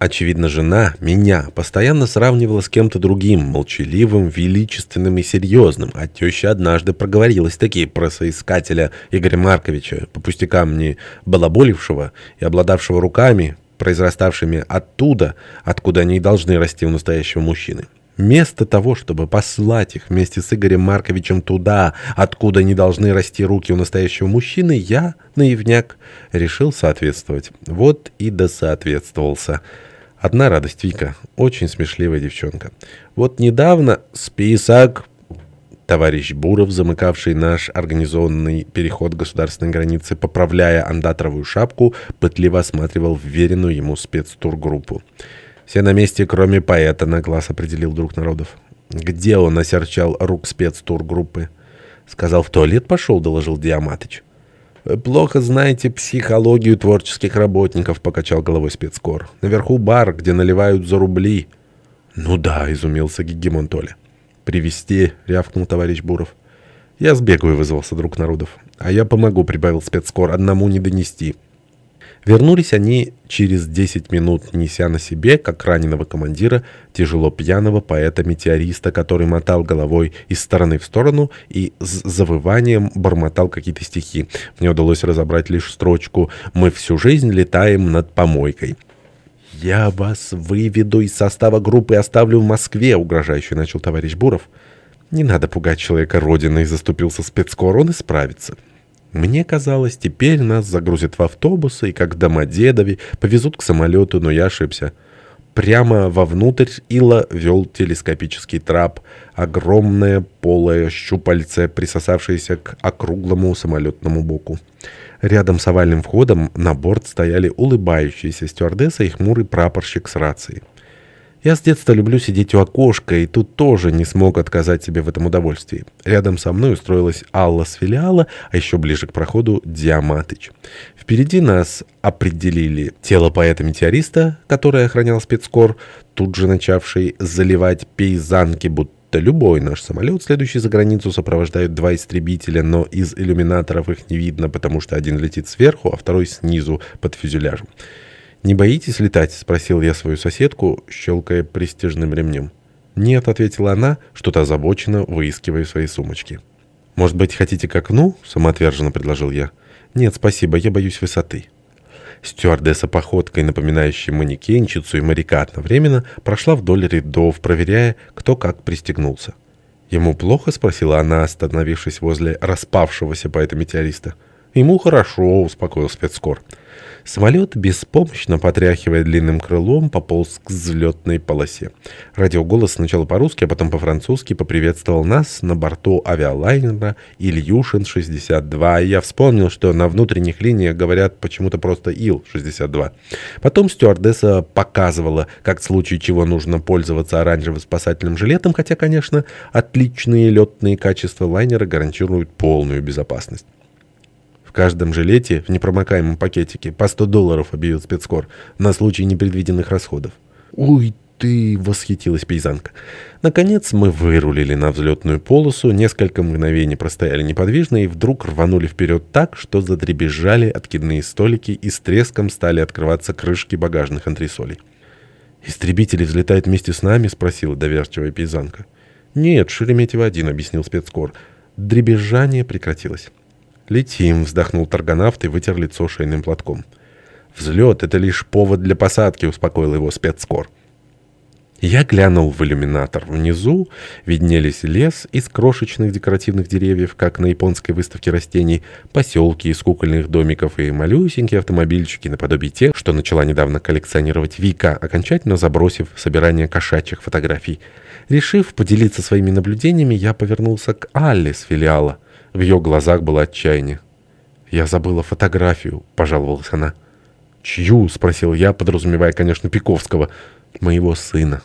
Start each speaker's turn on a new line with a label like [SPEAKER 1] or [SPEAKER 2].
[SPEAKER 1] Очевидно, жена меня постоянно сравнивала с кем-то другим, молчаливым, величественным и серьезным, а теща однажды проговорилась таки про соискателя Игоря Марковича, по пустякам не балаболившего и обладавшего руками, произраставшими оттуда, откуда они и должны расти у настоящего мужчины. Вместо того, чтобы послать их вместе с Игорем Марковичем туда, откуда не должны расти руки у настоящего мужчины, я, наивняк, решил соответствовать. Вот и досоответствовался. Одна радость, Вика. Очень смешливая девчонка. Вот недавно список... Товарищ Буров, замыкавший наш организованный переход государственной границы, поправляя андаторовую шапку, пытливо осматривал вверенную ему спецтургруппу. Все на месте, кроме поэта, на глаз определил друг народов. Где он осерчал рук спецтургруппы? Сказал, в туалет пошел, доложил Диаматыч. «Плохо знаете психологию творческих работников», — покачал головой спецкор. «Наверху бар, где наливают за рубли». «Ну да», — изумился Гегемон Толя. «Привезти», — рявкнул товарищ Буров. «Я сбегаю», — вызвался друг народов. «А я помогу», — прибавил спецкор, — «одному не донести». Вернулись они через 10 минут, неся на себе, как раненого командира, тяжело пьяного поэта-метеориста, который мотал головой из стороны в сторону и с завыванием бормотал какие-то стихи. Мне удалось разобрать лишь строчку «Мы всю жизнь летаем над помойкой». «Я вас выведу из состава группы и оставлю в Москве», — угрожающе начал товарищ Буров. «Не надо пугать человека Родиной», — заступился спецкор, — «он исправится». Мне казалось, теперь нас загрузят в автобусы и, как в Домодедове, повезут к самолету, но я ошибся. Прямо вовнутрь Ила вел телескопический трап, огромное полое щупальце, присосавшееся к округлому самолетному боку. Рядом с овальным входом на борт стояли улыбающиеся стюардесса и хмурый прапорщик с рацией. Я с детства люблю сидеть у окошка, и тут тоже не смог отказать себе в этом удовольствии. Рядом со мной устроилась Алла с филиала, а еще ближе к проходу Диаматыч. Впереди нас определили тело поэта-метеориста, которое охранял спецкор, тут же начавший заливать пейзанки, будто любой наш самолет, следующий за границу, сопровождают два истребителя, но из иллюминаторов их не видно, потому что один летит сверху, а второй снизу под фюзеляжем. «Не боитесь летать?» — спросил я свою соседку, щелкая престижным ремнем. «Нет», — ответила она, что-то озабоченно, выискивая свои сумочки. «Может быть, хотите к окну?» — самоотверженно предложил я. «Нет, спасибо, я боюсь высоты». Стюардесса походкой, напоминающей манекенщицу и моряка одновременно, прошла вдоль рядов, проверяя, кто как пристегнулся. «Ему плохо?» — спросила она, остановившись возле распавшегося поэта-метеориста. «Ему хорошо», — успокоил спецкор. Самолет, беспомощно потряхивая длинным крылом, пополз к взлетной полосе. Радиоголос сначала по-русски, а потом по-французски поприветствовал нас на борту авиалайнера Ильюшин-62. И я вспомнил, что на внутренних линиях говорят почему-то просто Ил-62. Потом стюардесса показывала, как в случае чего нужно пользоваться оранжевым спасательным жилетом, хотя, конечно, отличные летные качества лайнера гарантируют полную безопасность. В каждом жилете в непромокаемом пакетике по 100 долларов объявил спецкор на случай непредвиденных расходов. «Уй ты!» — восхитилась пейзанка. Наконец мы вырулили на взлетную полосу, несколько мгновений простояли неподвижно и вдруг рванули вперед так, что задребезжали откидные столики и с треском стали открываться крышки багажных антресолей. «Истребители взлетают вместе с нами?» — спросила доверчивая пейзанка. «Нет, Шереметьево-1», — объяснил спецкор. Дребезжание прекратилось. «Летим», — вздохнул торгонавт и вытер лицо шейным платком. «Взлет — это лишь повод для посадки», — успокоил его спецскор. Я глянул в иллюминатор. Внизу виднелись лес из крошечных декоративных деревьев, как на японской выставке растений, поселки из кукольных домиков и малюсенькие автомобильчики наподобие тех, что начала недавно коллекционировать Вика, окончательно забросив собирание кошачьих фотографий. Решив поделиться своими наблюдениями, я повернулся к Алле с филиала. В ее глазах было отчаяние. «Я забыла фотографию», — пожаловалась она. «Чью?» — спросил я, подразумевая, конечно, Пиковского. «Моего сына».